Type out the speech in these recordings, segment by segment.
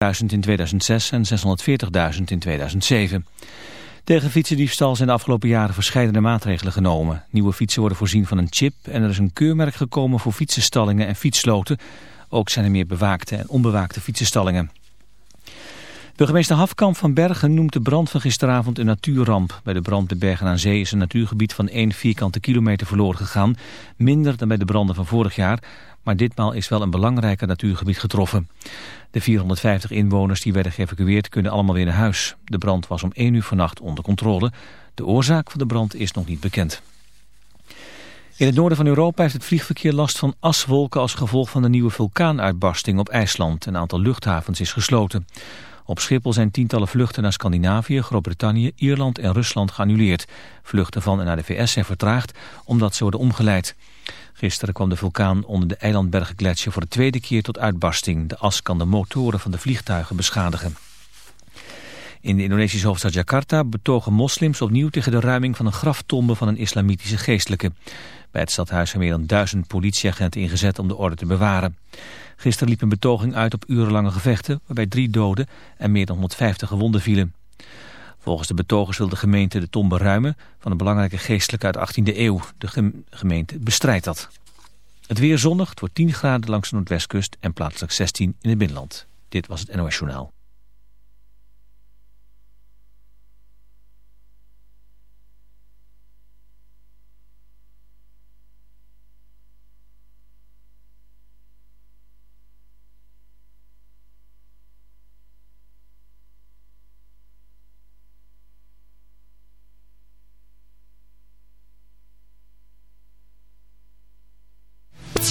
in 2006 en 640.000 in 2007. Tegen fietsendiefstal zijn de afgelopen jaren verschillende maatregelen genomen. Nieuwe fietsen worden voorzien van een chip en er is een keurmerk gekomen voor fietsenstallingen en fietssloten. Ook zijn er meer bewaakte en onbewaakte fietsenstallingen. Burgemeester Hafkamp van Bergen noemt de brand van gisteravond een natuurramp. Bij de brand bij Bergen aan Zee is een natuurgebied van 1 vierkante kilometer verloren gegaan. Minder dan bij de branden van vorig jaar, maar ditmaal is wel een belangrijker natuurgebied getroffen. De 450 inwoners die werden geëvacueerd kunnen allemaal weer naar huis. De brand was om 1 uur vannacht onder controle. De oorzaak van de brand is nog niet bekend. In het noorden van Europa heeft het vliegverkeer last van aswolken als gevolg van de nieuwe vulkaanuitbarsting op IJsland. Een aantal luchthavens is gesloten. Op Schiphol zijn tientallen vluchten naar Scandinavië, Groot-Brittannië, Ierland en Rusland geannuleerd. Vluchten van en naar de VS zijn vertraagd omdat ze worden omgeleid. Gisteren kwam de vulkaan onder de eilandbergengletsjer voor de tweede keer tot uitbarsting. De as kan de motoren van de vliegtuigen beschadigen. In de Indonesische hoofdstad Jakarta betogen moslims opnieuw tegen de ruiming van een graftombe van een islamitische geestelijke. Bij het stadhuis zijn meer dan duizend politieagenten ingezet om de orde te bewaren. Gisteren liep een betoging uit op urenlange gevechten, waarbij drie doden en meer dan 150 gewonden vielen. Volgens de betogers wil de gemeente de tombe ruimen van een belangrijke geestelijke uit de 18e eeuw. De gemeente bestrijdt dat. Het weer zonnig, het wordt 10 graden langs de noordwestkust en plaatselijk 16 in het binnenland. Dit was het NOS Journaal.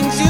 things you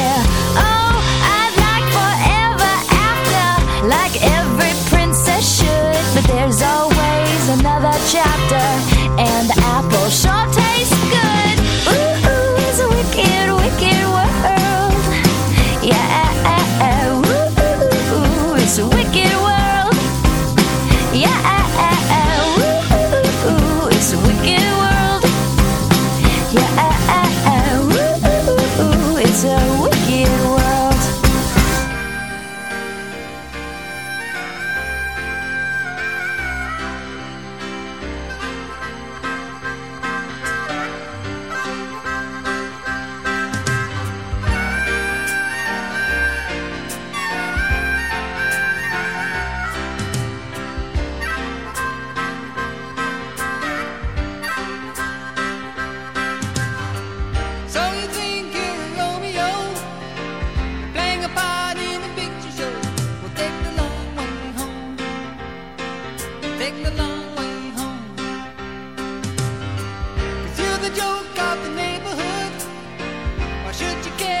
Should you care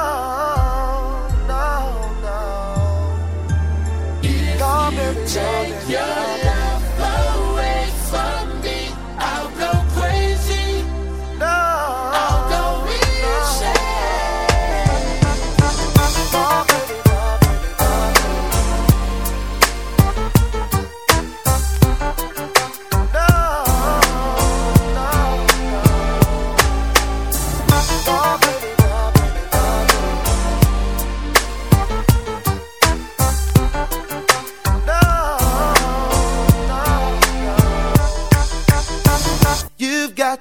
take your life.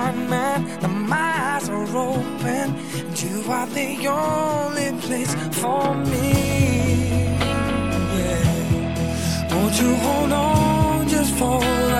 my mind and my eyes are open. And you are the only place for me. Yeah. Won't you hold on just for a